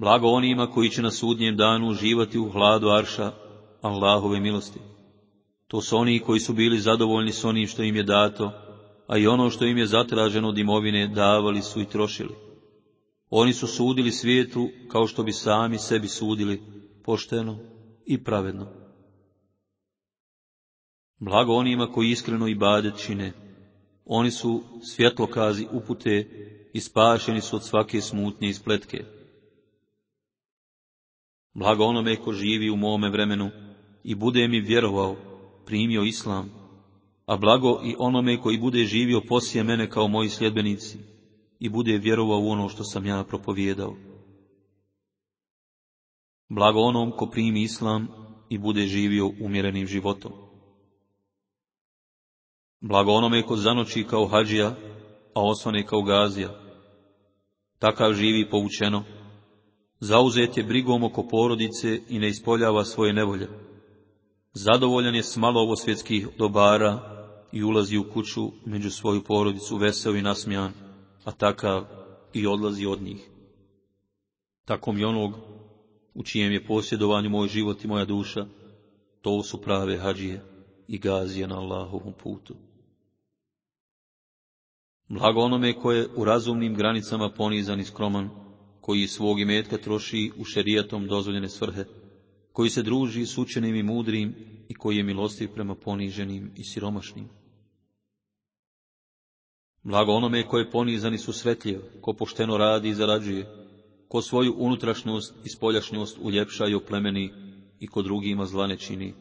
Blago onima koji će na sudnjem danu uživati u hladu Arša, Allahove milosti. To su oni koji su bili zadovoljni s onim što im je dato, a i ono što im je zatraženo od imovine davali su i trošili. Oni su sudili svijetu kao što bi sami sebi sudili, pošteno i pravedno. Blago onima koji iskreno i badet čine. Oni su svjetlokazi upute i spašeni su od svake smutnje i spletke. Blago onome ko živi u mome vremenu i bude mi vjerovao, primio islam, a blago i onome koji bude živio poslije mene kao moji sljedbenici i bude vjerovao u ono što sam ja propovijedao. Blago onom ko primi islam i bude živio umjerenim životom. Blago onome ko zanoči kao hađija, a osvane kao gazija. Takav živi poučeno, zauzet je brigom oko porodice i ne ispoljava svoje nevolje. Zadovoljan je s malo ovo svjetskih dobara i ulazi u kuću među svoju porodicu veseo i nasmijan, a takav i odlazi od njih. Takom i onog u čijem je posjedovanju moj život i moja duša, to su prave hađije i gazije na Allahovom putu. Blago onome koje u razumnim granicama ponizan i skroman, koji svog imetka troši u šerijatom dozvoljene svrhe, koji se druži s učenim i mudrim i koji je milostiv prema poniženim i siromašnim. Blago onome koje ponizani su svetljiv, ko pošteno radi i zarađuje, ko svoju unutrašnjost i spoljašnjost uljepša i oplemeni i ko drugima zla ne čini.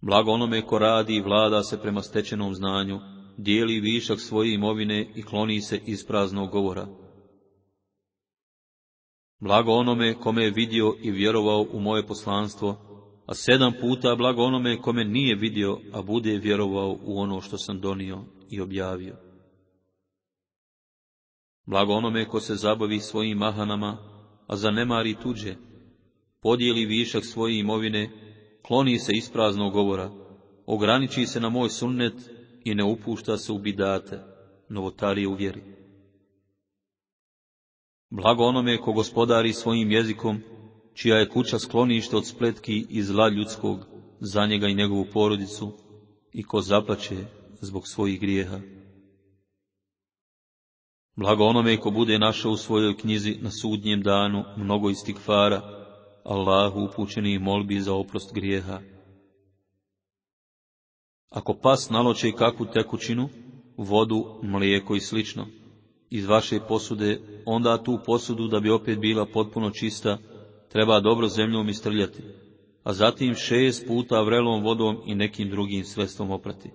Blago onome ko radi i vlada se prema stečenom znanju, dijeli višak svoje imovine i kloni se iz praznog govora. Blago onome kome je vidio i vjerovao u moje poslanstvo, a sedam puta blago onome kome nije vidio, a bude vjerovao u ono što sam donio i objavio. Blago onome ko se zabavi svojim mahanama, a zanemari tuđe, podijeli višak svoje imovine, kloni se ispraznog govora, ograniči se na moj sunnet i ne upušta se u bidate, novotarije u vjeri. Blago onome ko gospodari svojim jezikom, čija je kuća sklonište od spletki i zla ljudskog, za njega i njegovu porodicu, i ko zaplaće zbog svojih grijeha. Blago onome ko bude našao u svojoj knjizi na sudnjem danu mnogo istikfara, Allahu upućenih molbi za oprost grijeha. Ako pas naloče kakvu tekućinu, vodu, mlijeko i slično, iz vaše posude, onda tu posudu da bi opet bila potpuno čista, treba dobro zemljom istrljati, a zatim šest puta vrelom vodom i nekim drugim sredstvom oprati.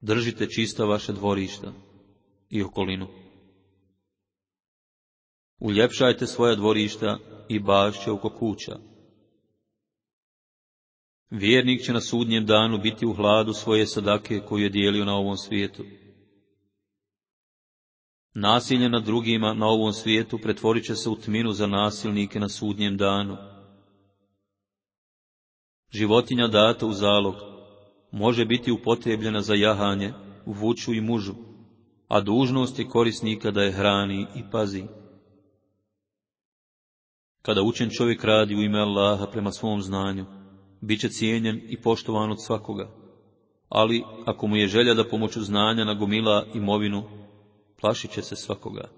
Držite čista vaše dvorišta i okolinu. Uljepšajte svoja dvorišta i bašće oko kuća. Vjernik će na sudnjem danu biti u hladu svoje sadake koju je dijelio na ovom svijetu. Nasilje nad drugima na ovom svijetu pretvorit će se u tminu za nasilnike na sudnjem danu. Životinja data u zalog može biti upotrebljena za jahanje, vuču i mužu, a dužnost je korisnika da je hrani i pazi. Kada učen čovjek radi u ime Allaha prema svom znanju, bit će cijenjen i poštovan od svakoga, ali ako mu je želja da pomoću znanja nagomila imovinu, plašit će se svakoga.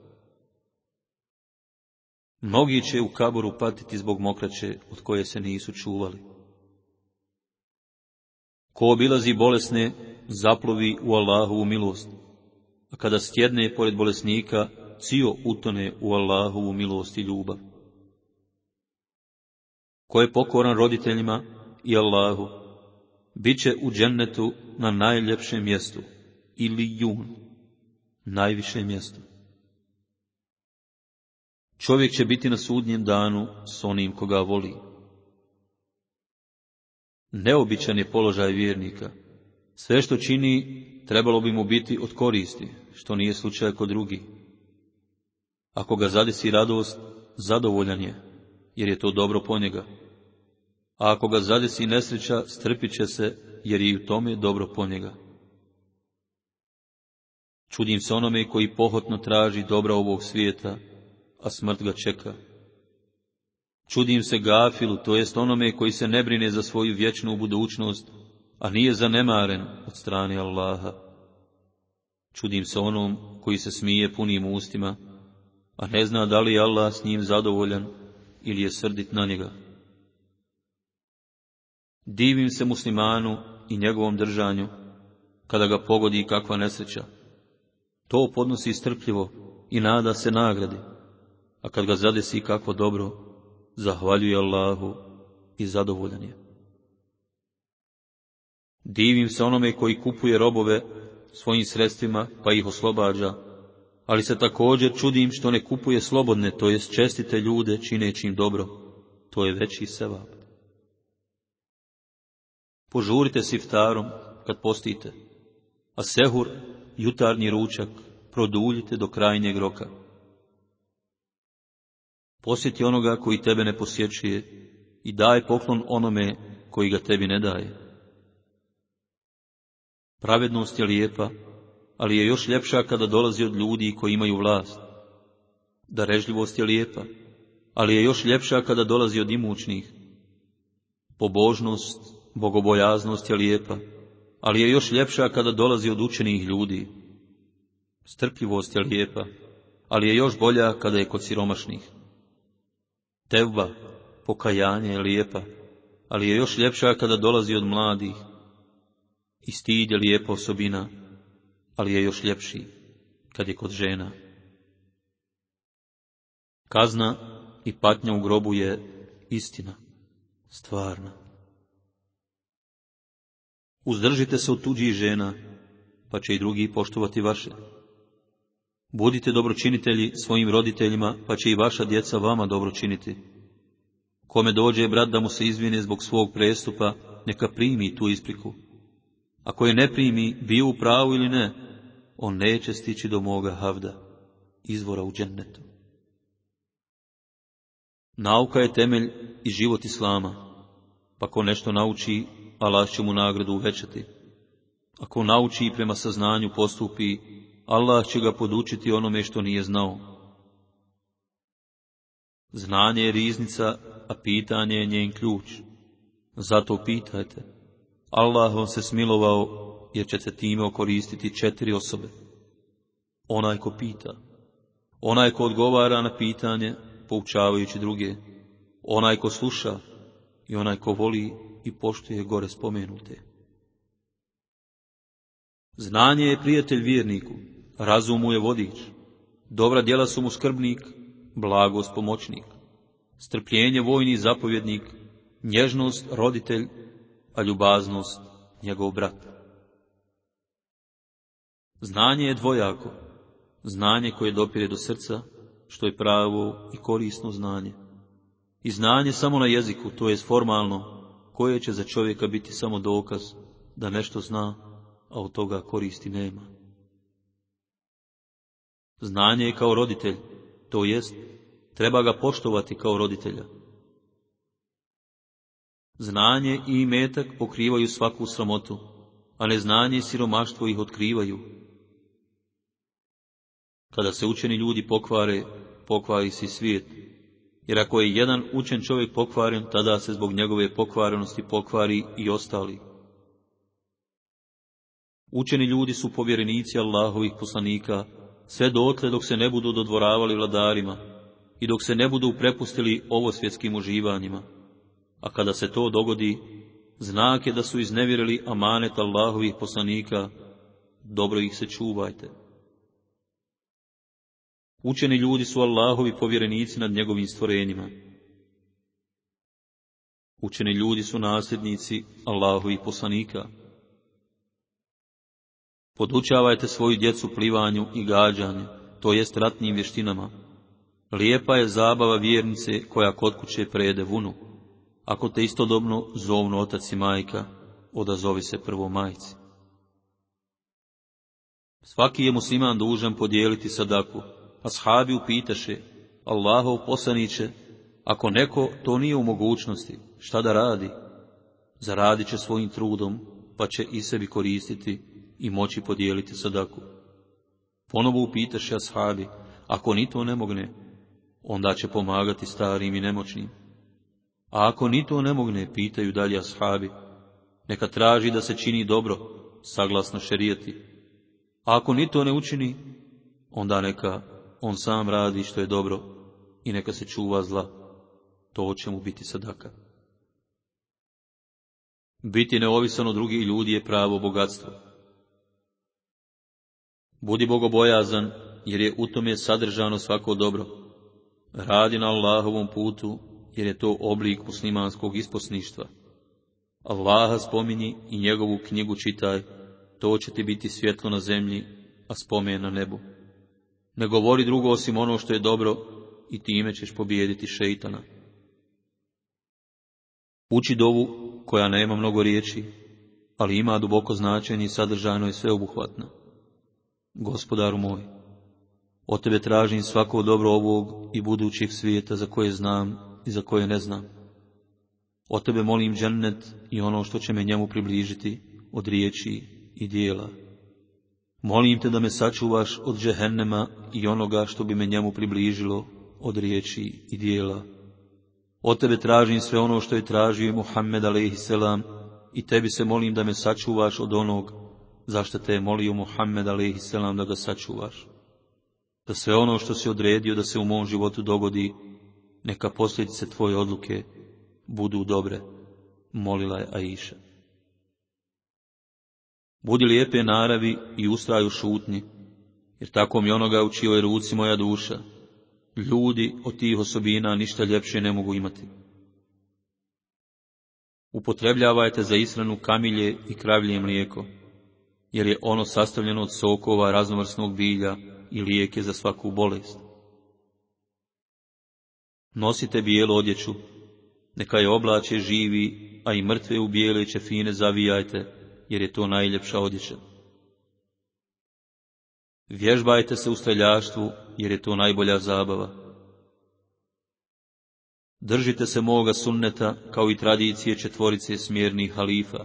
Mnogi će u kaboru patiti zbog mokraće od koje se nisu čuvali. Ko obilazi bolesne, zaplovi u Allahovu milost, a kada stjedne pored bolesnika, cio utone u Allahovu milost i ljubav. Ko je pokoran roditeljima i Allahu, bit će u džennetu na najljepšem mjestu, ili jun, najviše mjesto. Čovjek će biti na sudnjem danu s onim koga voli. Neobičan je položaj vjernika. Sve što čini trebalo bi mu biti od koristi, što nije slučaj kod drugi. Ako ga zadesi radost, zadovoljan je, jer je to dobro po njega. A ako ga zadesi nesreća, strpit će se, jer je i u tome dobro po njega. Čudim se onome koji pohotno traži dobra ovog svijeta, a smrt ga čeka. Čudim se gafilu, to jest onome koji se ne brine za svoju vječnu budućnost, a nije zanemaren od strane Allaha. Čudim se onom koji se smije punim ustima, a ne zna da li je Allah s njim zadovoljan ili je srdit na njega. Divim se muslimanu i njegovom držanju, kada ga pogodi kakva nesreća. To podnosi strpljivo i nada se nagradi, a kad ga zadesi kakvo dobro, zahvaljuje Allahu i zadovoljan je. Divim se onome koji kupuje robove svojim sredstvima pa ih oslobađa, ali se također čudim što ne kupuje slobodne, to jest čestite ljude čineći im dobro, to je veći sevap. Požurite s iftarom kad postite, a sehur, jutarnji ručak, produljite do krajnjeg roka. Posjeti onoga koji tebe ne posjećuje i daj poklon onome koji ga tebi ne daje. Pravednost je lijepa, ali je još ljepša kada dolazi od ljudi koji imaju vlast. Darežljivost je lijepa, ali je još ljepša kada dolazi od imućnih. Pobožnost, bogobojaznost je lijepa, ali je još ljepša kada dolazi od učenih ljudi. Strpljivost je lijepa, ali je još bolja kada je kod siromašnih. Tevba, pokajanje je lijepa, ali je još ljepša kada dolazi od mladih. I stid je lijepa osobina, ali je još ljepši kad je kod žena. Kazna i patnja u grobu je istina, stvarna. Uzdržite se od tuđih žena, pa će i drugi poštovati vaše. Budite dobročinitelji svojim roditeljima, pa će i vaša djeca vama dobročiniti. Kome dođe brat da mu se izvine zbog svog prestupa, neka primi tu ispriku. Ako je ne primi, bio u pravu ili ne, on neće stići do moga havda, izvora u džennetu. Nauka je temelj i život Islama, pa ko nešto nauči, Allah će mu nagradu uvećati. Ako nauči i prema saznanju postupi, Allah će ga podučiti onome što nije znao. Znanje je riznica, a pitanje je njen ključ. Zato pitajte. Allah vam se smilovao, jer ćete time okoristiti četiri osobe. Onaj ko pita, onaj ko odgovara na pitanje, poučavajući druge, onaj ko sluša i onaj ko voli i poštuje gore spomenute. Znanje je prijatelj vjerniku, razum je vodič, dobra djela su mu skrbnik, blagost pomoćnik, strpljenje vojni zapovjednik, nježnost roditelj, a ljubaznost njegov brat. Znanje je dvojako, znanje koje dopire do srca, što je pravo i korisno znanje. I znanje samo na jeziku, to je formalno, koje će za čovjeka biti samo dokaz da nešto zna, a od toga koristi nema. Znanje je kao roditelj, to jest, treba ga poštovati kao roditelja. Znanje i imetak pokrivaju svaku sramotu, a neznanje i siromaštvo ih otkrivaju. Kada se učeni ljudi pokvare, pokvari se svijet, jer ako je jedan učen čovjek pokvaren, tada se zbog njegove pokvarenosti pokvari i ostali. Učeni ljudi su povjerenici Allahovih poslanika, sve dotle dok se ne budu dodvoravali vladarima i dok se ne budu prepustili ovosvjetskim uživanjima. A kada se to dogodi, znak je da su iznevjerili amanet Allahovih poslanika, dobro ih se čuvajte. Učeni ljudi su Allahovi povjerenici nad njegovim stvorenjima. Učeni ljudi su nasljednici Allahovih poslanika. Podučavajte svoju djecu plivanju i gađanju, to jest ratnim vještinama. Lijepa je zabava vjernice koja kod kuće prede vunu. Ako te istodobno zovnu otac i majka, odazovi se prvo majci. Svaki je musliman dužan podijeliti sadaku, Ashabi upitaše, Allahov poslaniće, ako neko to nije u mogućnosti, šta da radi? Zaradit će svojim trudom, pa će i sebi koristiti i moći podijeliti sadaku. Ponovo upitaše ashabi, ako ni to ne mogne, onda će pomagati starim i nemoćnim. A ako ni to ne mogne, pitaju dalje ashabi, neka traži da se čini dobro, saglasno šerijeti. A ako ni to ne učini, onda neka on sam radi što je dobro i neka se čuva zla. To će mu biti sadaka. Biti neovisan od drugih ljudi je pravo bogatstvo. Budi bogobojazan, jer je u tome sadržano svako dobro. Radi na Allahovom putu, jer je to oblik muslimanskog isposništva. Allaha spominji i njegovu knjigu čitaj, to će ti biti svjetlo na zemlji, a spomen na nebu. Ne govori drugo osim ono što je dobro i time ćeš pobijediti šeitana. Uči dovu koja nema mnogo riječi, ali ima duboko značenje i sadržajno je sveobuhvatna. Gospodaru moj, od tebe tražim svako dobro ovog i budućih svijeta za koje znam i za koje ne znam. Od tebe molim džennet i ono što će me njemu približiti od riječi i dijela. Molim te da me sačuvaš od džehennema i onoga što bi me njemu približilo od riječi i dijela. Od tebe tražim sve ono što je tražio Muhammed a.s. i tebi se molim da me sačuvaš od onog zašto te je molio Muhammed a.s. da ga sačuvaš. Da sve ono što si odredio da se u mom životu dogodi, neka posljedice tvoje odluke budu dobre, molila je Aisha. Budi lijepe naravi i ustraju šutnji, jer tako mi onoga u čijoj ruci moja duša. Ljudi od tih osobina ništa ljepše ne mogu imati. Upotrebljavajte za ishranu kamilje i kravlje mlijeko, jer je ono sastavljeno od sokova raznovrsnog bilja i lijeke za svaku bolest. Nosite bijelu odjeću, neka je oblače živi, a i mrtve u bijele čefine zavijajte, jer je to najljepša odjeća. Vježbajte se u streljaštvu, jer je to najbolja zabava. Držite se moga sunneta, kao i tradicije četvorice smjernih halifa.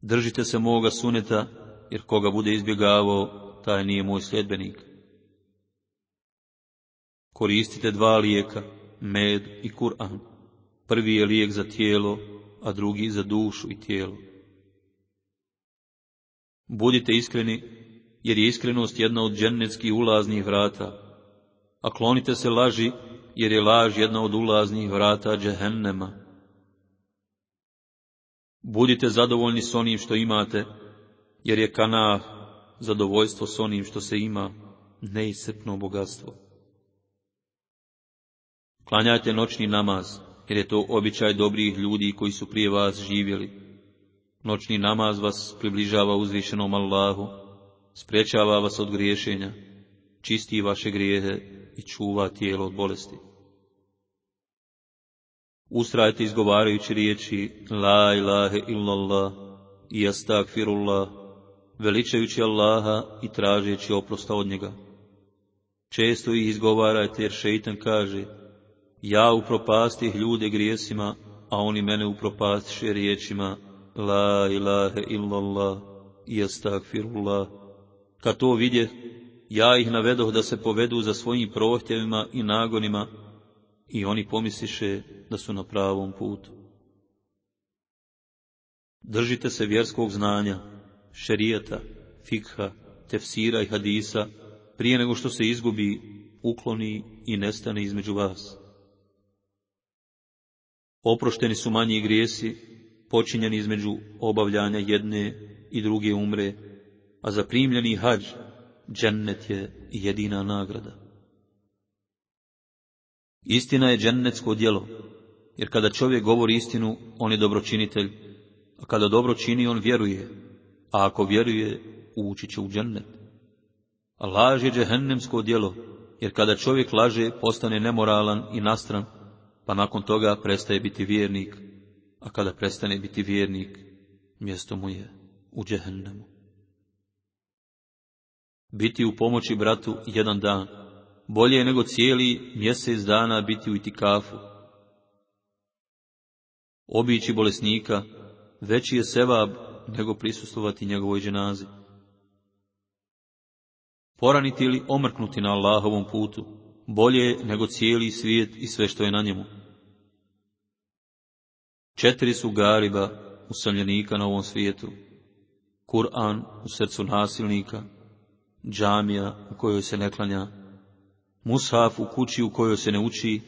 Držite se moga suneta, jer koga bude izbjegavao, taj nije moj sljedbenik. Koristite dva lijeka, med i Kur'an. Prvi je lijek za tijelo, a drugi za dušu i tijelo. Budite iskreni, jer je iskrenost jedna od džennetskih ulaznih vrata, a klonite se laži, jer je laž jedna od ulaznih vrata džehennema. Budite zadovoljni s onim što imate, jer je kana zadovoljstvo s onim što se ima, neisepno bogatstvo. Klanjajte noćni namaz, jer je to običaj dobrih ljudi koji su prije vas živjeli. Noćni namaz vas približava uzvišenom Allahu, sprečava vas od griješenja, čisti vaše grijehe i čuva tijelo od bolesti. Ustrajte izgovarajući riječi La ilahe illallah i astagfirullah, veličajući Allaha i tražeći oprosta od njega. Često ih izgovarajte jer šeitan kaže ja upropastih ljude grijesima, a oni mene upropastiše riječima La ilahe illallah i. Kad to vidje, ja ih navedoh da se povedu za svojim prohtjevima i nagonima i oni pomisliše da su na pravom putu. Držite se vjerskog znanja, šerijata, fikha, tefsira i hadisa, prije nego što se izgubi, ukloni i nestane između vas. Oprošteni su manji grijesi, počinjeni između obavljanja jedne i druge umre, a za primljeni hađ, džennet je jedina nagrada. Istina je džennetsko djelo, jer kada čovjek govori istinu, on je dobročinitelj, a kada dobro čini, on vjeruje, a ako vjeruje, ući će u džennet. A laž je džehennemsko djelo, jer kada čovjek laže, postane nemoralan i nastran, pa nakon toga prestaje biti vjernik, a kada prestane biti vjernik, mjesto mu je u džehennemu. Biti u pomoći bratu jedan dan, bolje je nego cijeli mjesec dana biti u itikafu. Obići bolesnika, veći je sevab nego prisustovati njegovoj dženazi. Poraniti ili omrknuti na Allahovom putu, bolje je nego cijeli svijet i sve što je na njemu. Četiri su gariba usamljenika na ovom svijetu. Kur'an u srcu nasilnika, džamija u kojoj se ne klanja, mushaf u kući u kojoj se ne uči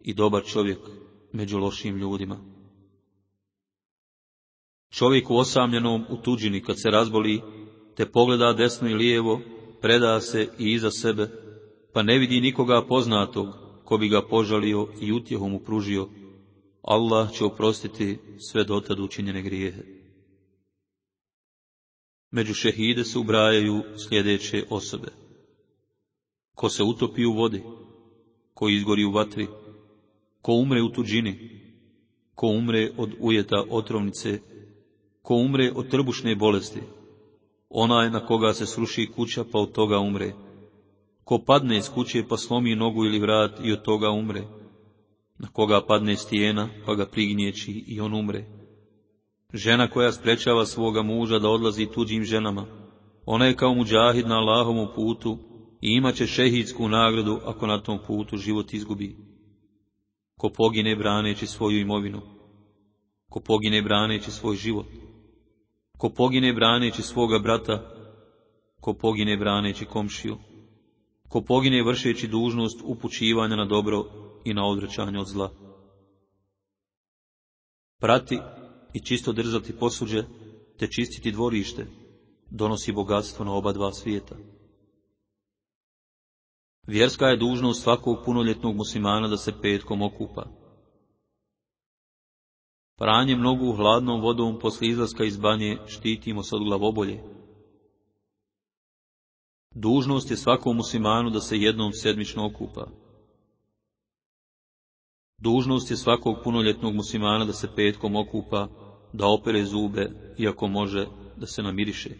i dobar čovjek među lošim ljudima. Čovjek u osamljenom u tuđini kad se razboli, te pogleda desno i lijevo, preda se i iza sebe, pa ne vidi nikoga poznatog, ko bi ga požalio i utjehom mu pružio, Allah će oprostiti sve dotad učinjene grijehe. Među šehide se ubrajaju sljedeće osobe. Ko se utopi u vodi, ko izgori u vatri, ko umre u tuđini, ko umre od ujeta otrovnice, ko umre od trbušne bolesti, onaj na koga se sruši kuća pa od toga umre, ko padne iz kuće pa slomi nogu ili vrat i od toga umre, na koga padne stijena pa ga prignječi i on umre. Žena koja sprečava svoga muža da odlazi tuđim ženama, ona je kao muđahid na Allahovom putu i imat će šehidsku nagradu ako na tom putu život izgubi. Ko pogine braneći svoju imovinu, ko pogine braneći svoj život, ko pogine braneći svoga brata, ko pogine braneći komšiju, ko pogine vršeći dužnost upućivanja na dobro i na odvraćanje od zla. Prati i čisto držati posuđe, te čistiti dvorište, donosi bogatstvo na oba dva svijeta. Vjerska je dužnost svakog punoljetnog muslimana da se petkom okupa. Pranje mnogu hladnom vodom posle izlaska iz banje štitimo se od glavobolje. Dužnost je svakom muslimanu da se jednom sedmično okupa. Dužnost je svakog punoljetnog muslimana da se petkom okupa, da opere zube, iako može da se namiriše.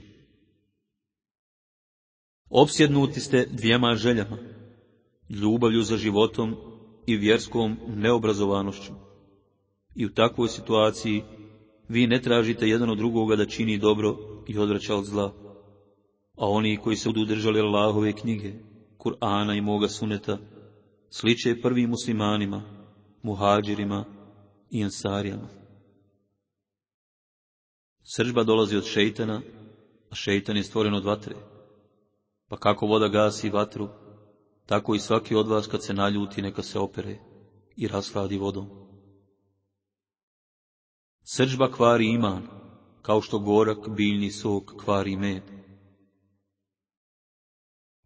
Opsjednuti ste dvijema željama, ljubavlju za životom i vjerskom neobrazovanošću. I u takvoj situaciji vi ne tražite jedan od drugoga da čini dobro i odvraća od zla. A oni koji se budu držali Allahove knjige, Kur'ana i moga suneta, sliče prvim muslimanima, muhađirima i ansarijama. Sržba dolazi od šeitana, a šeitan je stvoren od vatre. Pa kako voda gasi vatru, tako i svaki od vas kad se naljuti neka se opere i rashladi vodom. Sržba kvari iman, kao što gorak biljni sok kvari med.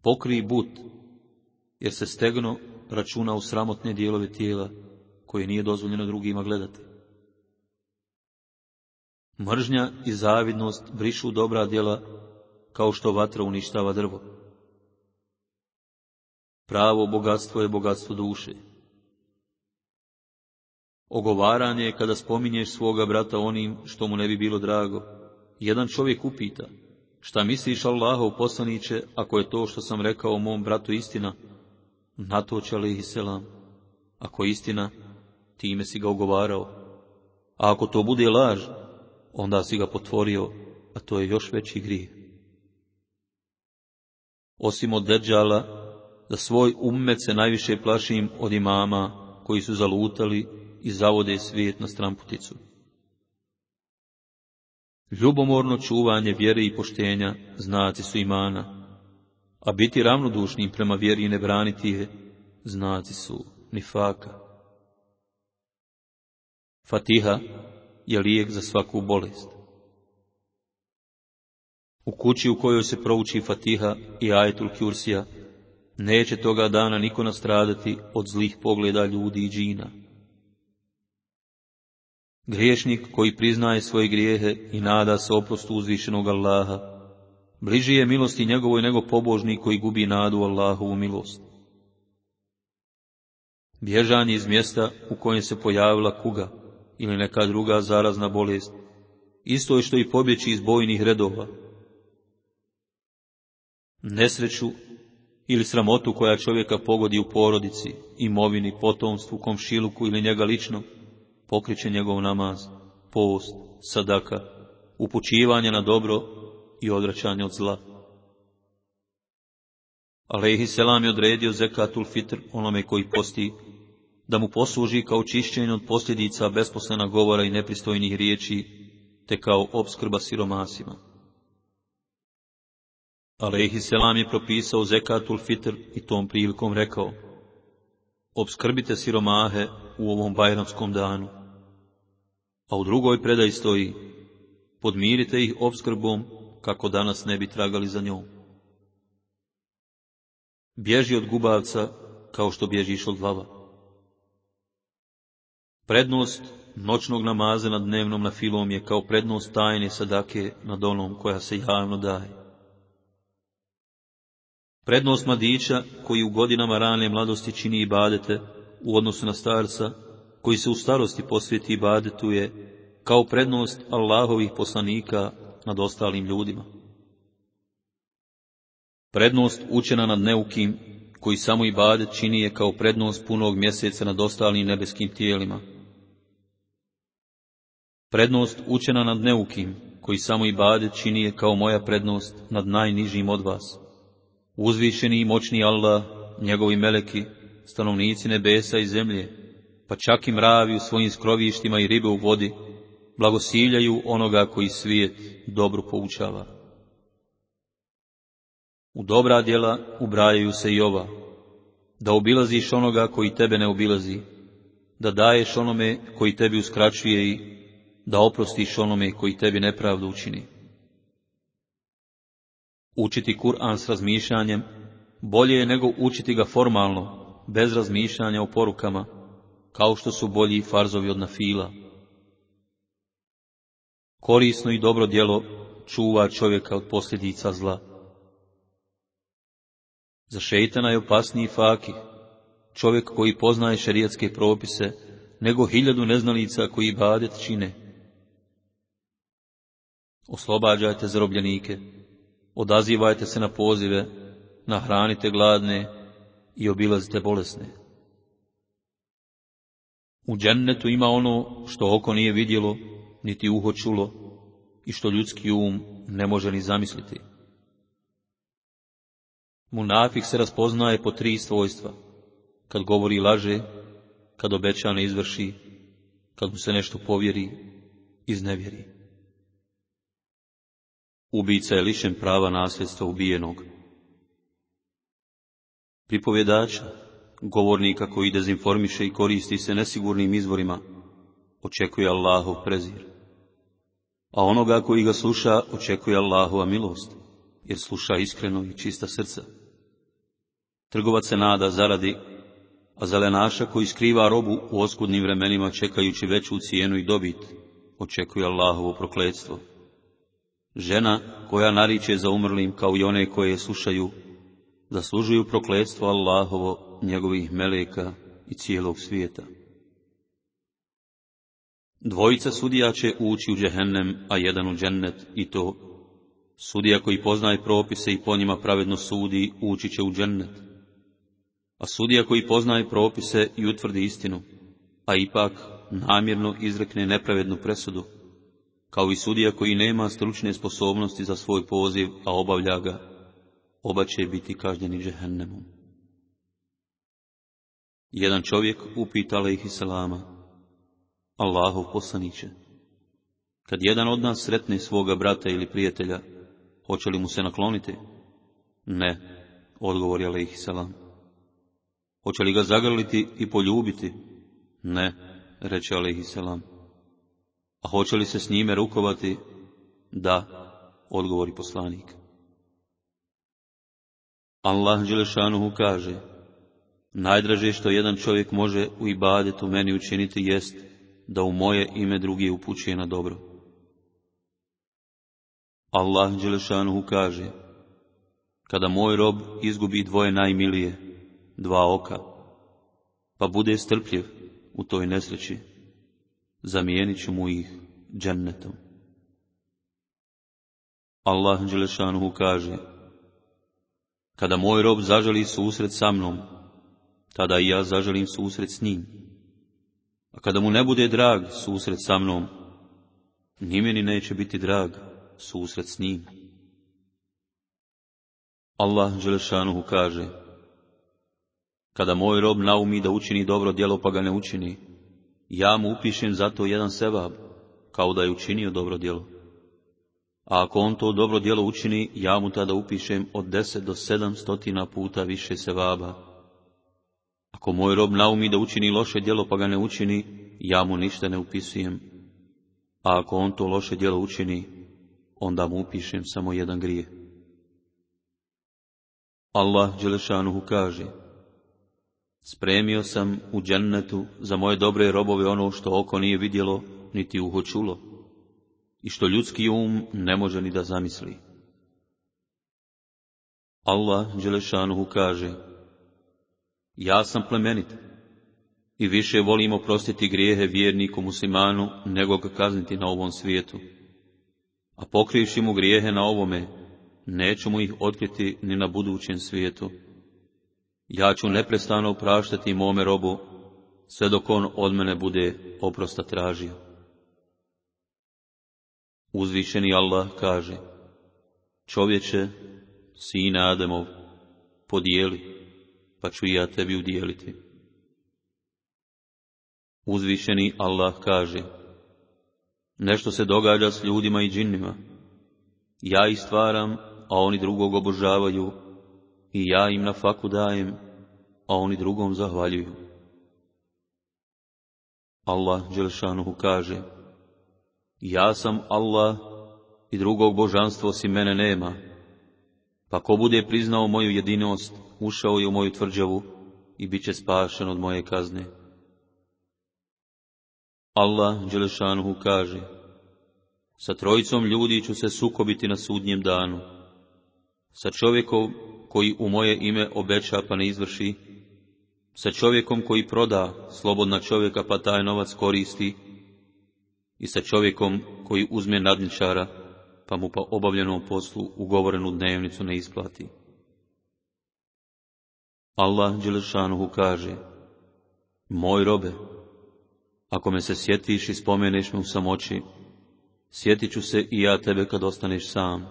Pokri but, jer se stegno računa u sramotne dijelove tijela, koje nije dozvoljeno drugima gledati. Mržnja i zavidnost brišu dobra djela, kao što vatra uništava drvo. Pravo bogatstvo je bogatstvo duše. Ogovaranje je kada spominješ svoga brata onim što mu ne bi bilo drago. Jedan čovjek upita, šta misliš Allahov poslaniće, ako je to što sam rekao mom bratu istina? Na to će i selam. Ako istina, time si ga ogovarao. A ako to bude laž, onda si ga potvorio, a to je još veći grih. Osim od Deđala, za svoj ummet se najviše plašim od imama koji su zalutali i zavode svijet na stramputicu. Ljubomorno čuvanje vjere i poštenja znaci su imana, a biti ravnodušnim prema vjeri i ne braniti je, znaci su nifaka. Fatiha je lijek za svaku bolest. U kući u kojoj se prouči Fatiha i Ajetul Kursija, neće toga dana niko nastradati od zlih pogleda ljudi i džina. Griješnik koji priznaje svoje grijehe i nada se oprostu uzvišenog Allaha, bliži je milosti njegovoj nego pobožnik koji gubi nadu Allahovu milost. Bježanje iz mjesta u kojem se pojavila kuga, ili neka druga zarazna bolest, isto je što i pobjeći iz bojnih redova. Nesreću ili sramotu koja čovjeka pogodi u porodici, imovini, potomstvu, komšiluku ili njega lično, pokriće njegov namaz, post, sadaka, upućivanje na dobro i odvraćanje od zla. Alehi selam je odredio zekatul fitr onome koji posti, da mu posluži kao čišćenje od posljedica besposlena govora i nepristojnih riječi, te kao obskrba siromasima. Alehi selam je propisao zekatul fitr i tom prilikom rekao, obskrbite siromahe u ovom bajramskom danu. A u drugoj predaj stoji, podmirite ih obskrbom kako danas ne bi tragali za njom. Bježi od gubavca kao što bježiš od lava. Prednost noćnog namaza nad dnevnom na filom je kao prednost tajne sadake nad onom koja se javno daje. Prednost mladića koji u godinama rane mladosti čini ibadete u odnosu na starca koji se u starosti posvjeti ibadetu je kao prednost Allahovih poslanika nad ostalim ljudima. Prednost učena nad neukim, koji samo ibadet čini je kao prednost punog mjeseca nad ostalim nebeskim tijelima. Prednost učena nad neukim, koji samo ibadet čini je kao moja prednost nad najnižim od vas. Uzvišeni i moćni Allah, njegovi meleki, stanovnici nebesa i zemlje, pa čak i mravi u svojim skrovištima i ribe u vodi, blagosiljaju onoga koji svijet dobro poučava. U dobra djela ubrajaju se i ova, da obilaziš onoga koji tebe ne obilazi, da daješ onome koji tebi uskraćuje i da oprostiš onome koji tebi nepravdu učini. Učiti Kur'an s razmišljanjem bolje je nego učiti ga formalno, bez razmišljanja o porukama, kao što su bolji farzovi od nafila. Korisno i dobro djelo čuva čovjeka od posljedica zla. Za šeitana je opasniji faki, čovjek koji poznaje šerijetske propise, nego hiljadu neznalica koji badet čine. Oslobađajte zarobljenike, odazivajte se na pozive, nahranite gladne i obilazite bolesne. U džennetu ima ono što oko nije vidjelo, niti uho čulo i što ljudski um ne može ni zamisliti. Munafik se raspoznaje po tri svojstva. Kad govori laže, kad obeća ne izvrši, kad mu se nešto povjeri, iznevjeri. Ubica je lišen prava nasljedstva ubijenog. Pripovjedača, govornika koji dezinformiše i koristi se nesigurnim izvorima, očekuje Allahov prezir. A onoga koji ga sluša, očekuje Allahova milost, jer sluša iskreno i čista srca. Trgovac se nada zaradi, a zelenaša koji skriva robu u oskudnim vremenima čekajući veću cijenu i dobit, očekuje Allahovo prokledstvo. Žena koja nariče za umrlim kao i one koje slušaju, zaslužuju prokledstvo Allahovo, njegovih meleka i cijelog svijeta. Dvojica sudija će ući u džehennem, a jedan u džennet, i to sudija koji poznaje propise i po njima pravedno sudi, ući će u džennet. A sudija koji poznaje propise i utvrdi istinu, a ipak namjerno izrekne nepravednu presudu, kao i sudija koji nema stručne sposobnosti za svoj poziv, a obavlja ga, oba će biti kažnjeni džehennemom. Jedan čovjek upita ih salama, Allahov poslaniće. Kad jedan od nas sretne svoga brata ili prijatelja, hoće li mu se nakloniti? Ne, odgovori ih salam. Hoće li ga zagrliti i poljubiti? Ne, reče ih salam. A hoće li se s njime rukovati? Da, odgovori poslanik. Allah Đelešanuhu kaže, najdraže što jedan čovjek može u ibadetu meni učiniti jest da u moje ime drugi upućuje na dobro. Allah Đelešanuhu kaže, kada moj rob izgubi dvoje najmilije, dva oka, pa bude strpljiv u toj nesreći, zamijenit ću mu ih džennetom. Allah Đelešanuhu kaže, kada moj rob zaželi susret sa mnom, tada i ja zaželim susret s njim. A kada mu ne bude drag susret sa mnom, ni meni neće biti drag susret s njim. Allah Đelešanuhu kaže Kada moj rob naumi da učini dobro djelo pa ga ne učini, ja mu upišem zato jedan sevab, kao da je učinio dobro djelo. A ako on to dobro djelo učini, ja mu tada upišem od deset do sedam stotina puta više sevaba. Ako moj rob naumi da učini loše djelo pa ga ne učini, ja mu ništa ne upisujem. A ako on to loše djelo učini, onda mu upišem samo jedan grije. Allah Đelešanuhu kaže, Spremio sam u džennetu za moje dobre robove ono što oko nije vidjelo, niti uho čulo, i što ljudski um ne može ni da zamisli. Allah Đelešanuhu kaže, Ja sam plemenit i više volim oprostiti grijehe vjerniku muslimanu nego ga kazniti na ovom svijetu. A pokrivši mu grijehe na ovome, neću mu ih otkriti ni na budućem svijetu. Ja ću neprestano praštati mome robu, sve dok on od mene bude oprosta tražio. Uzvišeni Allah kaže, čovječe, sine Ademov, podijeli, pa ću ja tebi udjeliti. Uzvišeni Allah kaže, nešto se događa s ljudima i džinnima, ja ih stvaram, a oni drugog obožavaju, i ja im na faku dajem, a oni drugom zahvaljuju. Allah Đelšanuhu kaže, ja sam Allah i drugog božanstva osim mene nema, pa ko bude priznao moju jedinost, ušao je u moju tvrđavu i bit će spašen od moje kazne. Allah Đelešanuhu kaže, sa trojicom ljudi ću se sukobiti na sudnjem danu, sa čovjekom koji u moje ime obeća pa ne izvrši, sa čovjekom koji proda slobodna čovjeka pa taj novac koristi, i sa čovjekom koji uzme nadničara pa mu pa obavljenom poslu ugovorenu dnevnicu ne isplati. Allah Đelešanuhu kaže, Moj robe, ako me se sjetiš i spomeneš me u samoći, sjetit ću se i ja tebe kad ostaneš sam.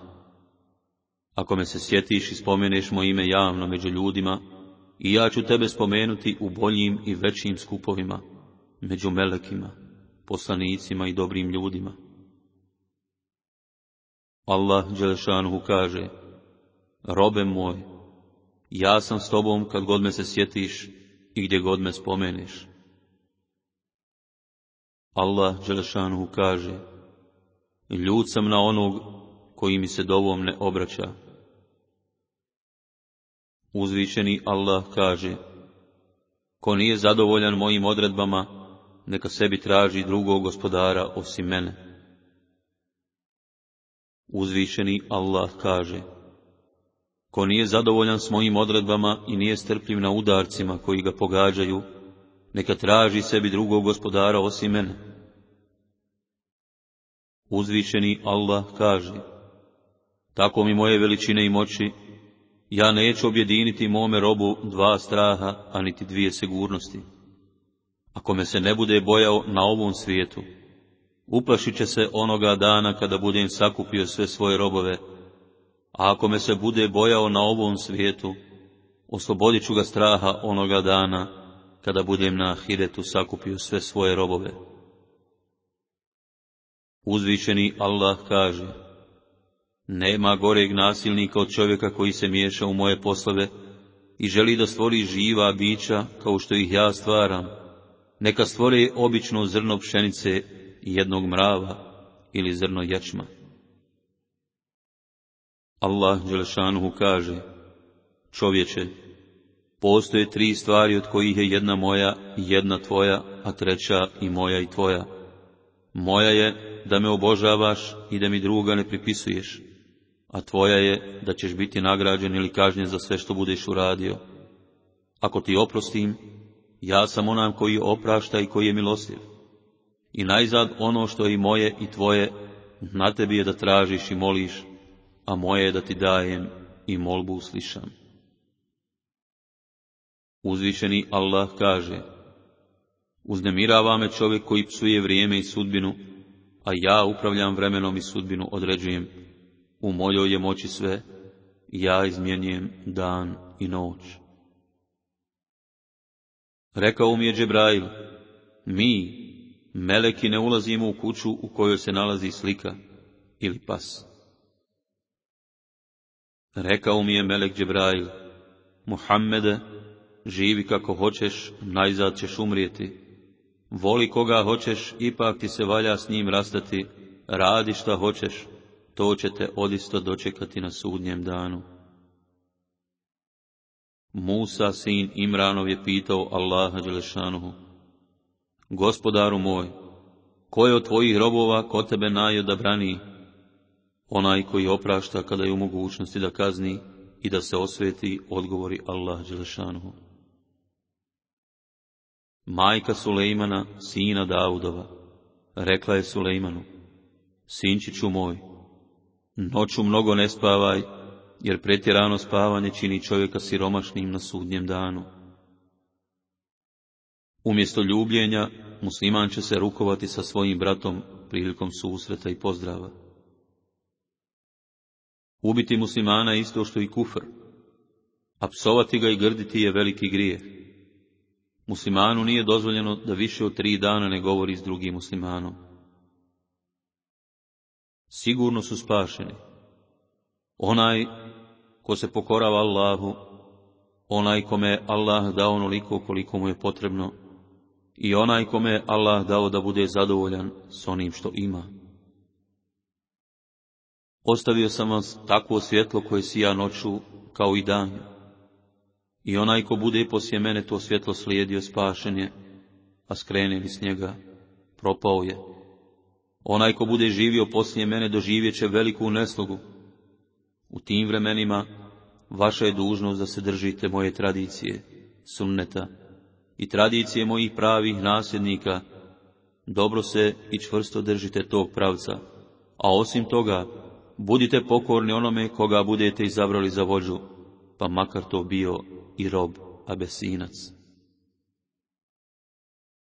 Ako me se sjetiš i spomeneš moje ime javno među ljudima, i ja ću tebe spomenuti u boljim i većim skupovima, među melekima, poslanicima i dobrim ljudima. Allah Đelešanuhu kaže, robe moj, ja sam s tobom kad god me se sjetiš i gdje god me spomeneš. Allah Đelešanuhu kaže, ljud sam na onog koji mi se dovom ne obraća. Uzvišeni Allah kaže, ko nije zadovoljan mojim odredbama, neka sebi traži drugog gospodara osim mene. Uzvišeni Allah kaže, ko nije zadovoljan s mojim odredbama i nije strpljiv na udarcima koji ga pogađaju, neka traži sebi drugog gospodara osim mene. Uzvišeni Allah kaže, tako mi moje veličine i moći, ja neću objediniti mome robu dva straha, a niti dvije sigurnosti. Ako me se ne bude bojao na ovom svijetu, uplašit će se onoga dana kada budem sakupio sve svoje robove, a ako me se bude bojao na ovom svijetu, oslobodit ću ga straha onoga dana kada budem na Ahiretu sakupio sve svoje robove. Uzvišeni Allah kaže, nema goreg nasilnika od čovjeka koji se miješa u moje poslove i želi da stvori živa bića kao što ih ja stvaram. Neka stvori obično zrno pšenice i jednog mrava ili zrno ječma. Allah Đelešanuhu kaže, čovječe, postoje tri stvari od kojih je jedna moja i jedna tvoja, a treća i moja i tvoja. Moja je da me obožavaš i da mi druga ne pripisuješ a tvoja je da ćeš biti nagrađen ili kažnjen za sve što budeš uradio. Ako ti oprostim, ja sam onam koji oprašta i koji je milostiv. I najzad ono što je i moje i tvoje, na tebi je da tražiš i moliš, a moje je da ti dajem i molbu uslišam. Uzvišeni Allah kaže, uznemirava me čovjek koji psuje vrijeme i sudbinu, a ja upravljam vremenom i sudbinu određujem u mojoj je moći sve ja izmjenjujem dan i noć. Rekao mi je Džebrail, mi, meleki ne ulazimo u kuću u kojoj se nalazi slika ili pas. Rekao mi je melek Džebrail, Muhammede, živi kako hoćeš, najzad ćeš umrijeti. Voli koga hoćeš, ipak ti se valja s njim rastati, radi šta hoćeš, to će te odisto dočekati na sudnjem danu. Musa, sin Imranov, je pitao Allaha Đelešanuhu, Gospodaru moj, ko je od tvojih robova ko tebe najo da brani? Onaj koji oprašta kada je u mogućnosti da kazni i da se osveti, odgovori Allah Đelešanuhu. Majka Sulejmana, sina Daudova, rekla je Sulejmanu, Sinčiću moj, noću mnogo ne spavaj, jer pretjerano spavanje čini čovjeka siromašnim na sudnjem danu. Umjesto ljubljenja, musliman će se rukovati sa svojim bratom prilikom susreta i pozdrava. Ubiti muslimana je isto što i kufr, a psovati ga i grditi je veliki grijeh. Muslimanu nije dozvoljeno da više od tri dana ne govori s drugim muslimanom. Sigurno su spašeni. Onaj ko se pokorava Allahu, onaj kome je Allah dao onoliko koliko mu je potrebno, i onaj kome je Allah dao da bude zadovoljan s onim što ima. Ostavio sam vas takvo svjetlo koje sija noću kao i dan. I onaj ko bude poslije mene to svjetlo slijedio spašen je, a skrenili s njega propao je. Onaj ko bude živio poslije mene doživjet će veliku neslogu. U tim vremenima vaša je dužnost da se držite moje tradicije, sunneta i tradicije mojih pravih nasljednika. Dobro se i čvrsto držite tog pravca, a osim toga budite pokorni onome koga budete izabrali za vođu, pa makar to bio i rob abesinac.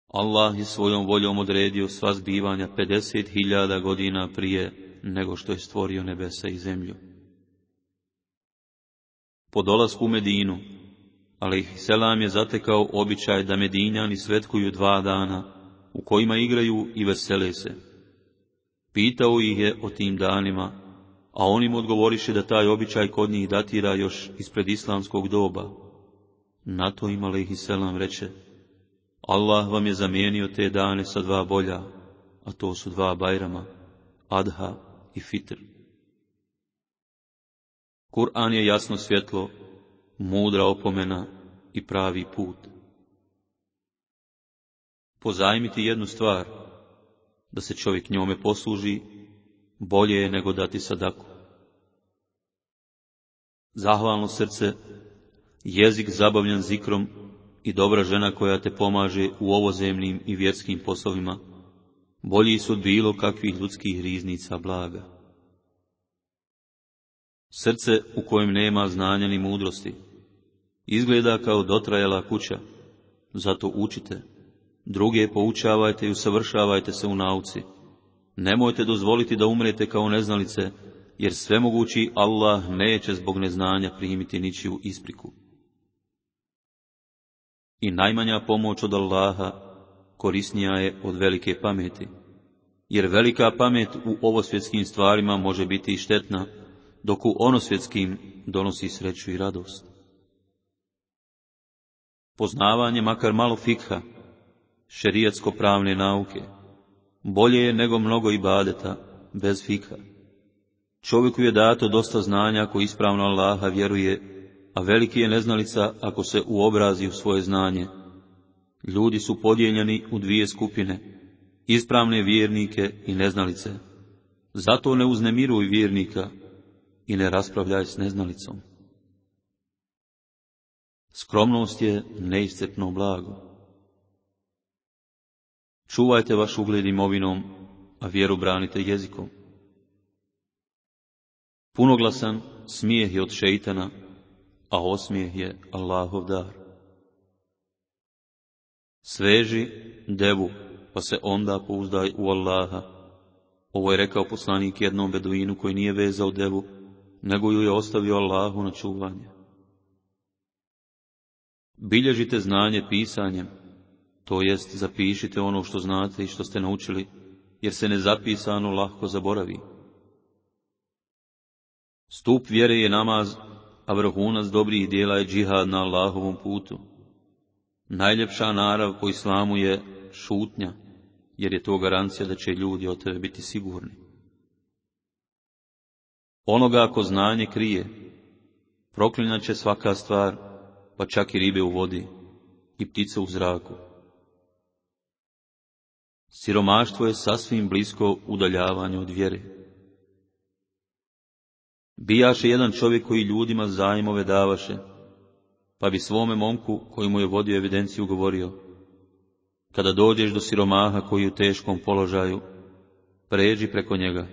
Allah je svojom voljom odredio sva zbivanja 50.000 godina prije nego što je stvorio nebesa i zemlju. Po dolasku u Medinu, ali Selam je zatekao običaj da Medinjani svetkuju dva dana, u kojima igraju i vesele se. Pitao ih je o tim danima, a on im odgovoriše da taj običaj kod njih datira još ispred islamskog doba. Na to im ih selam reče, Allah vam je zamijenio te dane sa dva bolja, a to su dva bajrama, Adha i Fitr. Kur'an je jasno svjetlo, mudra opomena i pravi put. Pozajmiti jednu stvar, da se čovjek njome posluži, bolje je nego dati sadaku. Zahvalno srce, jezik zabavljan zikrom i dobra žena koja te pomaže u ovozemnim i vjerskim poslovima, bolji su od bilo kakvih ljudskih riznica blaga. Srce u kojem nema znanja ni mudrosti, izgleda kao dotrajala kuća, zato učite, druge poučavajte i usavršavajte se u nauci. Nemojte dozvoliti da umrete kao neznalice, jer svemogući Allah neće zbog neznanja primiti ničiju ispriku. I najmanja pomoć od Allaha korisnija je od velike pameti, jer velika pamet u ovosvjetskim stvarima može biti štetna, dok u onosvjetskim donosi sreću i radost. Poznavanje makar malo fikha, šerijatsko-pravne nauke, bolje je nego mnogo ibadeta, bez fikha. Čovjeku je dato dosta znanja ako ispravno Allaha vjeruje, a veliki je neznalica ako se uobrazi u svoje znanje. Ljudi su podijeljeni u dvije skupine, ispravne vjernike i neznalice. Zato ne uznemiruj vjernika i ne raspravljaj s neznalicom. Skromnost je neiscrpno blago. Čuvajte vaš ugled imovinom, a vjeru branite jezikom. Punoglasan smijeh je od šeitana, a osmijeh je Allahov dar. Sveži devu, pa se onda pouzdaj u Allaha. Ovo je rekao poslanik jednom beduinu koji nije vezao devu, nego ju je ostavio Allahu na čuvanje. Bilježite znanje pisanjem, to jest zapišite ono što znate i što ste naučili, jer se nezapisano lahko zaboravi. Stup vjere je namaz, a vrhunac dobrih dijela je džihad na Allahovom putu. Najljepša narav po islamu je šutnja, jer je to garancija da će ljudi od tebe biti sigurni. Onoga ako znanje krije, proklinat će svaka stvar, pa čak i ribe u vodi i ptice u zraku. Siromaštvo je sasvim blisko udaljavanju od vjere. Bijaše jedan čovjek koji ljudima zajmove davaše, pa bi svome momku koji mu je vodio evidenciju govorio, kada dođeš do siromaha koji u teškom položaju, pređi preko njega,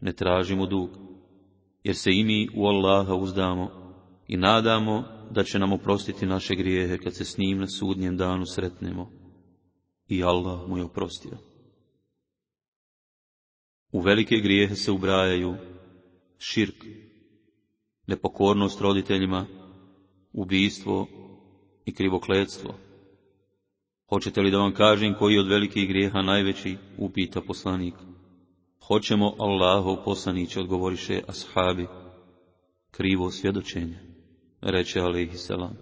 ne traži mu dug, jer se i mi u Allaha uzdamo i nadamo da će nam oprostiti naše grijehe kad se s njim na sudnjem danu sretnemo. I Allah mu je oprostio. U velike grijehe se ubrajaju širk, nepokornost roditeljima, ubijstvo i krivokletstvo. Hoćete li da vam kažem koji od velikih grijeha najveći, upita poslanik. Hoćemo Allahov poslaniće, odgovoriše ashabi. Krivo svjedočenje, reče alaihi selam.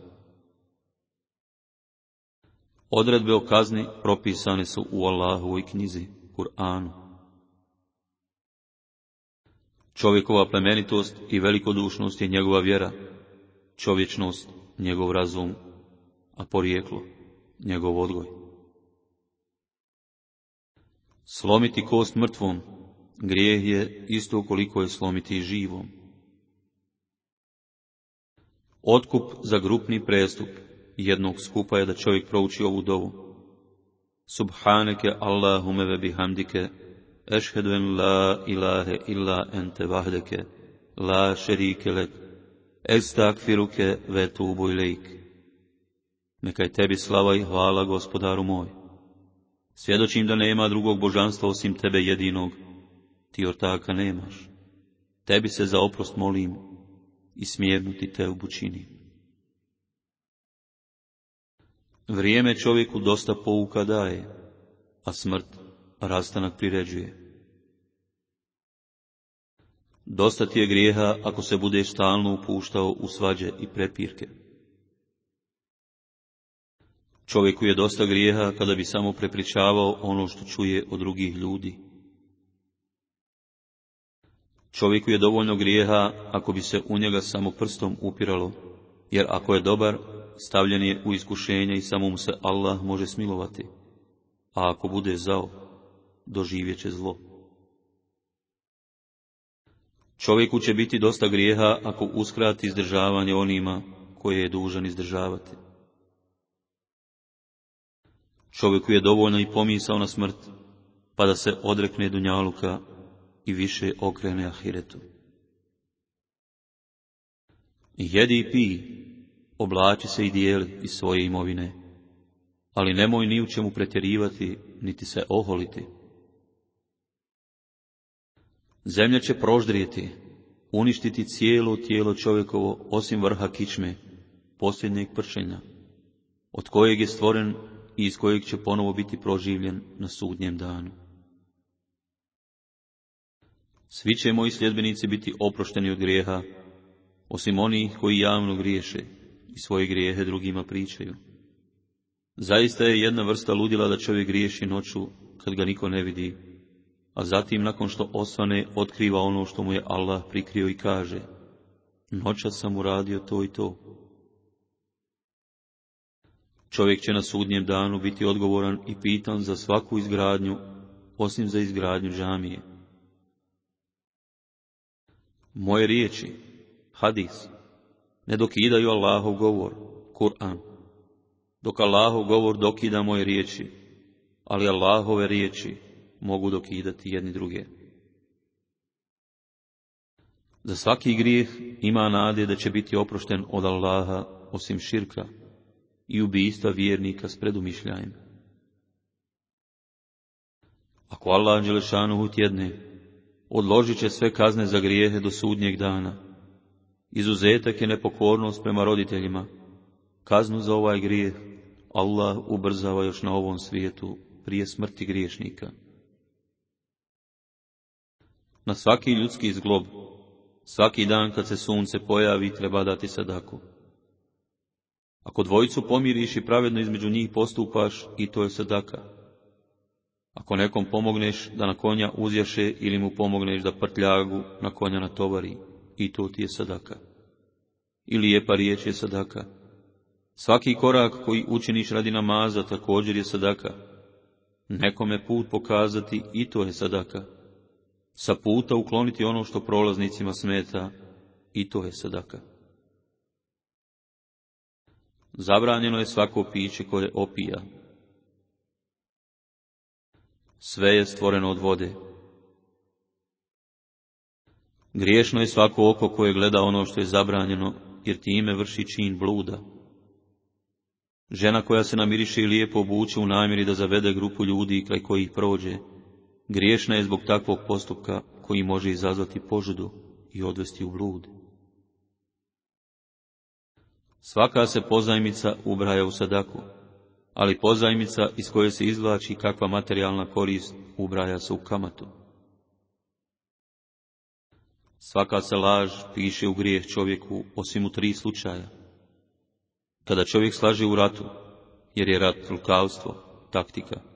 Odredbe o kazni propisane su u Allahovoj knjizi, Kur'anu. Čovjekova plemenitost i velikodušnost je njegova vjera, čovječnost njegov razum, a porijeklo njegov odgoj. Slomiti kost mrtvom, grijeh je isto koliko je slomiti živom. Otkup za grupni prestup jednog skupa je da čovjek prouči ovu dovu. Subhaneke Allahume bihamdike, en la ilahe illa ente vahdeke, la šerike lek, estakfiruke ve tubu ilike. Neka je tebi slava i hvala, gospodaru moj. Svjedočim da nema drugog božanstva osim tebe jedinog, ti ortaka nemaš. Tebi se za oprost molim i smjernuti te u bučini. Vrijeme čovjeku dosta pouka daje, a smrt rastanak priređuje. Dosta ti je grijeha ako se budeš stalno upuštao u svađe i prepirke. Čovjeku je dosta grijeha kada bi samo prepričavao ono što čuje od drugih ljudi. Čovjeku je dovoljno grijeha ako bi se u njega samo prstom upiralo, jer ako je dobar, stavljen je u iskušenje i samo mu se Allah može smilovati, a ako bude zao, doživjet će zlo. Čovjeku će biti dosta grijeha ako uskrati izdržavanje onima koje je dužan izdržavati. Čovjeku je dovoljno i pomisao na smrt, pa da se odrekne Dunjaluka i više okrene Ahiretu. Jedi i pi, oblači se i dijeli iz svoje imovine, ali nemoj ni u čemu pretjerivati, niti se oholiti. Zemlja će proždrijeti, uništiti cijelo tijelo čovjekovo, osim vrha kičme, posljednjeg pršenja, od kojeg je stvoren i iz kojeg će ponovo biti proživljen na sudnjem danu. Svi će moji sljedbenici biti oprošteni od grijeha, osim onih koji javno griješe i svoje grijehe drugima pričaju. Zaista je jedna vrsta ludila da čovjek griješi noću kad ga niko ne vidi, a zatim nakon što osvane otkriva ono što mu je Allah prikrio i kaže, noća sam uradio to i to. Čovjek će na sudnjem danu biti odgovoran i pitan za svaku izgradnju, osim za izgradnju džamije. Moje riječi, hadis, ne dokidaju Allahov govor, Kur'an, dok Allahov govor dokida moje riječi, ali Allahove riječi mogu dokidati jedni druge. Za svaki grijeh ima nade da će biti oprošten od Allaha, osim širka, i ubijstva vjernika s predumišljajem. Ako Allah Đelešanu utjedne, odložit će sve kazne za grijehe do sudnjeg dana Izuzetak je nepokornost prema roditeljima. Kaznu za ovaj grijeh Allah ubrzava još na ovom svijetu prije smrti griješnika. Na svaki ljudski zglob, svaki dan kad se sunce pojavi, treba dati sadaku. Ako dvojicu pomiriš i pravedno između njih postupaš, i to je sadaka. Ako nekom pomogneš da na konja uzješe ili mu pomogneš da prtljagu na konja natovari, i to ti je sadaka. Ili lijepa riječ je sadaka. Svaki korak koji učiniš radi namaza također je sadaka. Nekome put pokazati i to je sadaka. Sa puta ukloniti ono što prolaznicima smeta i to je sadaka. Zabranjeno je svako piće koje opija. Sve je stvoreno od vode. Griješno je svako oko koje gleda ono što je zabranjeno, jer time vrši čin bluda. Žena koja se namiriše i lijepo obuče u namjeri da zavede grupu ljudi kraj kojih prođe, griješna je zbog takvog postupka koji može izazvati požudu i odvesti u blud. Svaka se pozajmica ubraja u sadaku, ali pozajmica iz koje se izvlači kakva materijalna korist ubraja se u kamatu. Svaka se laž piše u grijeh čovjeku osim u tri slučaja. Kada čovjek slaže u ratu, jer je rat lukavstvo, taktika.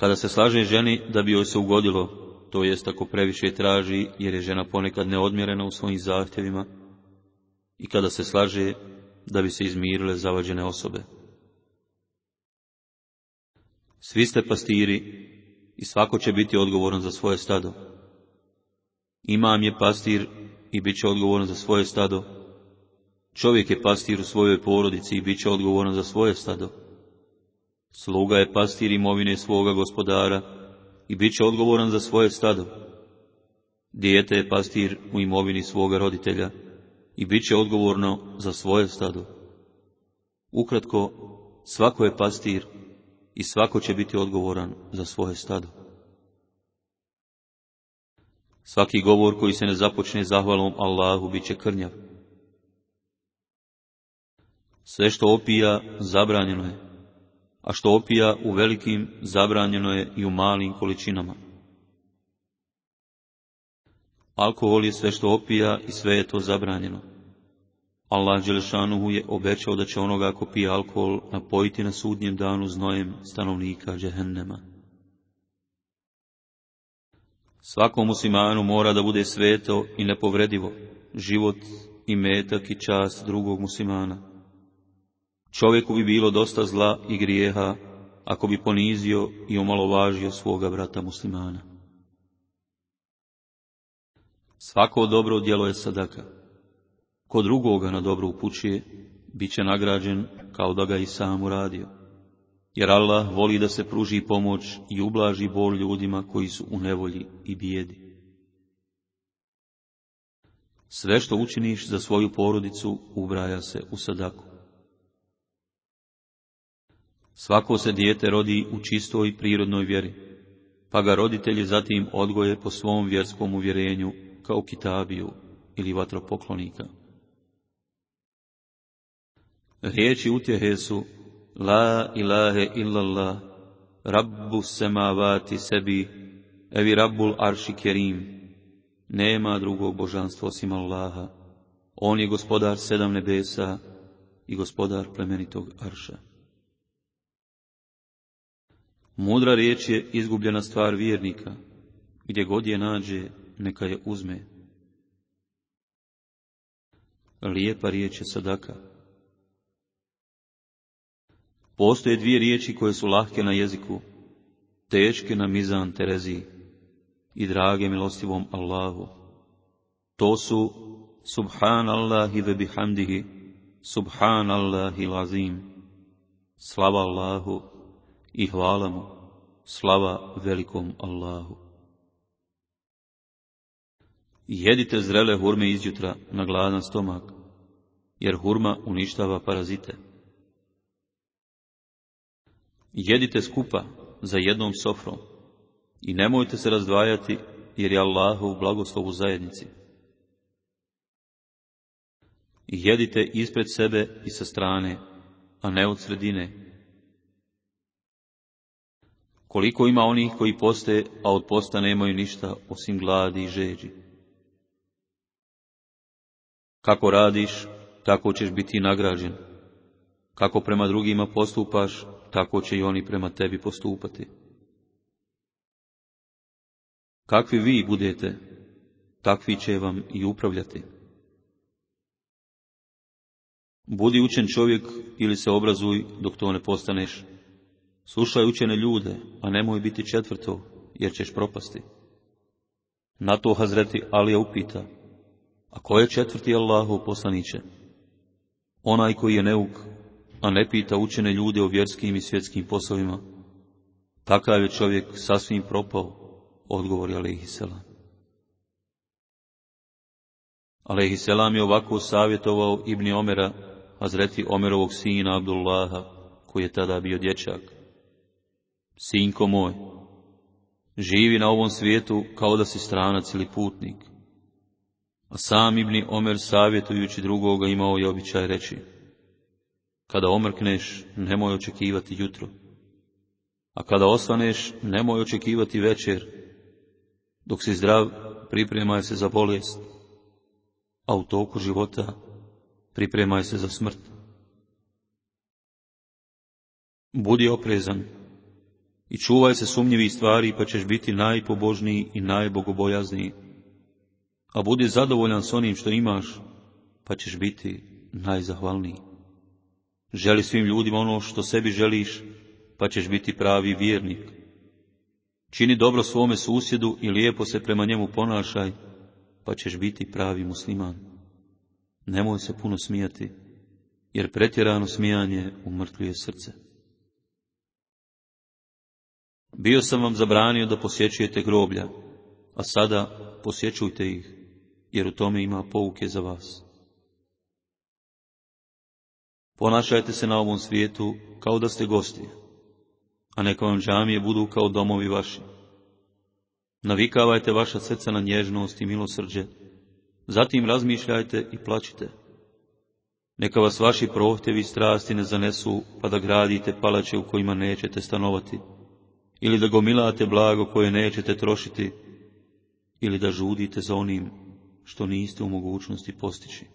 Kada se slaže ženi da bi joj se ugodilo, to jest ako previše traži, jer je žena ponekad neodmjerena u svojim zahtjevima, i kada se slaže da bi se izmirile zavađene osobe. Svi ste pastiri i svako će biti odgovoran za svoje stado. Imam je pastir i bit će odgovoran za svoje stado. Čovjek je pastir u svojoj porodici i bit će odgovoran za svoje stado. Sluga je pastir imovine svoga gospodara i bit će odgovoran za svoje stado. Dijete je pastir u imovini svoga roditelja i bit će odgovorno za svoje stado. Ukratko, svako je pastir i svako će biti odgovoran za svoje stado. Svaki govor koji se ne započne zahvalom Allahu bit će krnjav. Sve što opija zabranjeno je, a što opija u velikim zabranjeno je i u malim količinama. Alkohol je sve što opija i sve je to zabranjeno. Allah Đelešanuhu je obećao da će onoga ko pije alkohol napojiti na sudnjem danu znojem stanovnika Džehennema. Svakom muslimanu mora da bude sveto i nepovredivo, život i metak i čast drugog muslimana. Čovjeku bi bilo dosta zla i grijeha ako bi ponizio i omalovažio svoga brata muslimana. Svako dobro djelo je sadaka ko drugoga na dobro upućuje, bit će nagrađen kao da ga i sam uradio. Jer Allah voli da se pruži pomoć i ublaži bol ljudima koji su u nevolji i bijedi. Sve što učiniš za svoju porodicu ubraja se u sadaku. Svako se dijete rodi u čistoj prirodnoj vjeri, pa ga roditelji zatim odgoje po svom vjerskom uvjerenju kao kitabiju ili vatropoklonika. Riječi utjehe su La ilahe illallah, Rabbu semavati sebi, evi Rabbul arši kerim. Nema drugog božanstva osim Allaha. On je gospodar sedam nebesa i gospodar plemenitog arša. Mudra riječ je izgubljena stvar vjernika, gdje god je nađe, neka je uzme. Lijepa riječ je sadaka Postoje dvije riječi koje su lahke na jeziku, teške na mizan Terezi i drage milostivom Allahu. To su Subhanallahi ve bihamdihi, Subhanallahi lazim. Slava Allahu i hvala mu, slava velikom Allahu. Jedite zrele hurme izjutra na gladan stomak, jer hurma uništava parazite. Jedite skupa za jednom sofrom i nemojte se razdvajati jer je blagoslov u zajednici. i jedite ispred sebe i sa strane, a ne od sredine. Koliko ima onih koji poste, a od posta nemaju ništa osim gladi i žeđi. Kako radiš, tako ćeš biti nagrađen. Kako prema drugima postupaš, tako će i oni prema tebi postupati. Kakvi vi budete, takvi će vam i upravljati. Budi učen čovjek ili se obrazuj dok to ne postaneš. Slušaj učene ljude, a nemoj biti četvrto, jer ćeš propasti. Na to Hazreti Alija upita, a ko je četvrti Allahov poslaniće? Onaj koji je neuk, a ne pita učene ljude o vjerskim i svjetskim poslovima. Takav je čovjek sasvim propao, odgovori Alehi Selam. Alehi Selam je ovako savjetovao Ibni Omera, Hazreti Omerovog sina Abdullaha, koji je tada bio dječak. Sinko moj, živi na ovom svijetu kao da si stranac ili putnik. A sam Ibni Omer savjetujući drugoga imao je običaj reći, kada omrkneš, nemoj očekivati jutro, a kada osvaneš, nemoj očekivati večer, dok si zdrav, pripremaj se za bolest, a u toku života pripremaj se za smrt. Budi oprezan i čuvaj se sumnjivih stvari, pa ćeš biti najpobožniji i najbogobojazniji. A budi zadovoljan s onim što imaš, pa ćeš biti najzahvalniji. Želi svim ljudima ono što sebi želiš, pa ćeš biti pravi vjernik. Čini dobro svome susjedu i lijepo se prema njemu ponašaj, pa ćeš biti pravi musliman. Nemoj se puno smijati, jer pretjerano smijanje umrtljuje srce. Bio sam vam zabranio da posjećujete groblja, a sada posjećujte ih, jer u tome ima pouke za vas. Ponašajte se na ovom svijetu kao da ste gosti, a neka vam džamije budu kao domovi vaši. Navikavajte vaša srca na nježnost i milosrđe, zatim razmišljajte i plaćite. Neka vas vaši prohtjevi strasti ne zanesu, pa da gradite palače u kojima nećete stanovati, ili da gomilate blago koje nećete trošiti, ili da žudite za onim što niste u mogućnosti postići.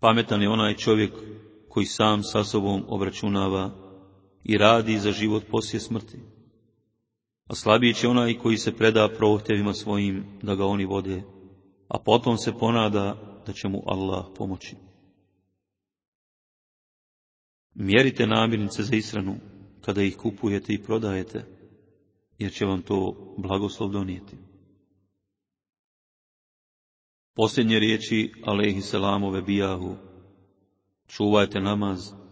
Pametan je onaj čovjek koji sam sa sobom obračunava i radi za život poslije smrti. A slabiji će onaj koji se preda prohtjevima svojim da ga oni vode, a potom se ponada da će mu Allah pomoći. Mjerite namirnice za isranu kada ih kupujete i prodajete, jer će vam to blagoslov donijeti. Posljednje riječi Alehi Selamove bijahu. Čuvajte namaz